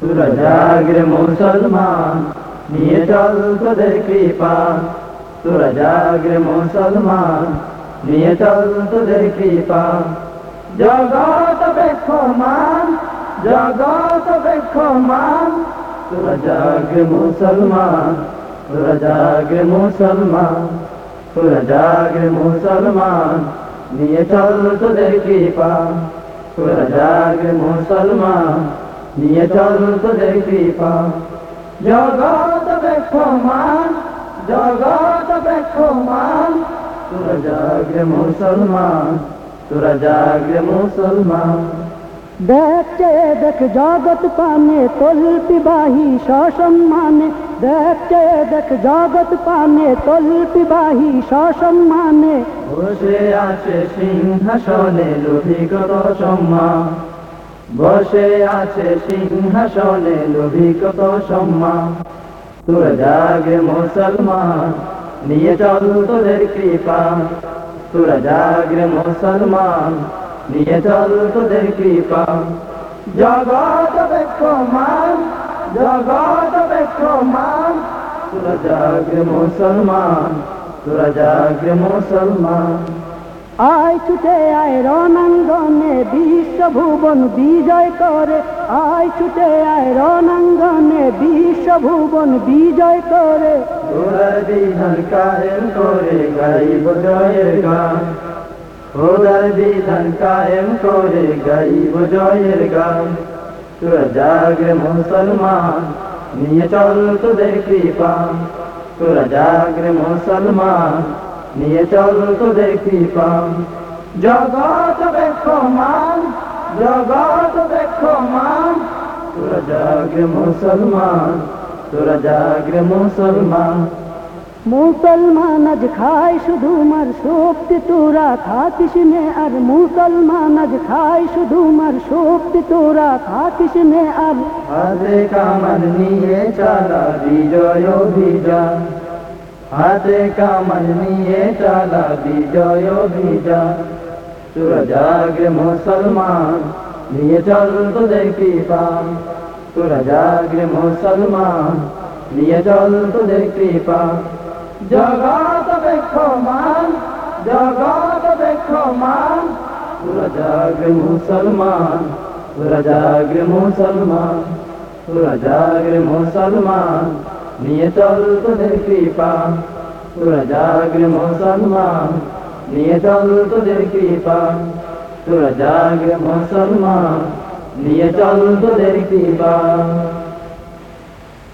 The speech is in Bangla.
তোরা জাগরে মুসলমান, নিয়ে চল তোদের কৃপা। তোরা জাগরে মুসলমান, নিয়ে চল তোদের কৃপা। জগত বেক্ষমান জগত বেক্ষমান তোরা মুসলমান তোরা মুসলমান তোরা মুসলমান, নিয়ে চল তোদের কৃপা। তোরা মুসলমান নিয়ে চল তোদের কৃপা। জগত বেক্ষমান জগত বেক্ষমান তোরা জাগরে মুসলমান তোরা জাগরে মুসলমান। দেখছে দেখ জগৎ পানে তল্পি বাহি সসম্মানে। দেখছে দেখ জগৎ পানে তল্পি বাহি সসম্মানে। বসে আছে সিংহাসনে লোভিকত সম্মান। বসে আছে সিংহাসনে লোভিকত সম্মান। তোরা জাগে মুসলমান, নিয়ে চল তোদের কৃপা। তোরা জাগরে মুসলমান, নিয়ে চল তোদের কৃপা। জগত বেক্ষমান জগত বেক্ষমান তোরা জাগরে মুসলমান, তোরা জাগরে মুসলমান। আয় ছুটে আয় রণাঙ্গনে, বিশ্বভুবন বিজয় করে। আয় ছুটে আয় রণাঙ্গনে, বিশ্বভুবন বিজয় করে। মুসলমান, নিয়ে চল তোদের কৃপা। তোরা জাগরে মুসলমান নিয়ে চল তোদের কৃপা। জগত বেক্ষমান জগত বেক্ষমান। তোরা জাগরে মুসলমান তোরা জাগরে মুসলমান। মুসলমান আজ খায় শুধু মার শক্তি তোরা থাকিস নে আর মুসলমান আজ খায় শুধু মার শক্তি তোরা থাকিস নে আর হাতে কামান নিয়ে চালা বিজয় অভিযান। হাতে কামান নিয়ে চালা বিজয় অভিযান। তোরা জাগরে মুসলমান, নিয়ে চল তোদের কৃপা। তোরা জাগরে মুসলমান, নিয়ে চল তোদের কৃপা। জগত বেক্ষমান জগত বেক্ষমান তোরা জাগরে মুসলমান তোরা জাগরে মুসলমান তোরা জাগরে মুসলমান। নিয়ে চল তোদের কৃপা, তোরা জাগরে মুসলমান। নিয়ে চল তোদের কৃপা, তোরা জাগরে মুসলমান। নিয়ে চল তোদের কৃপা।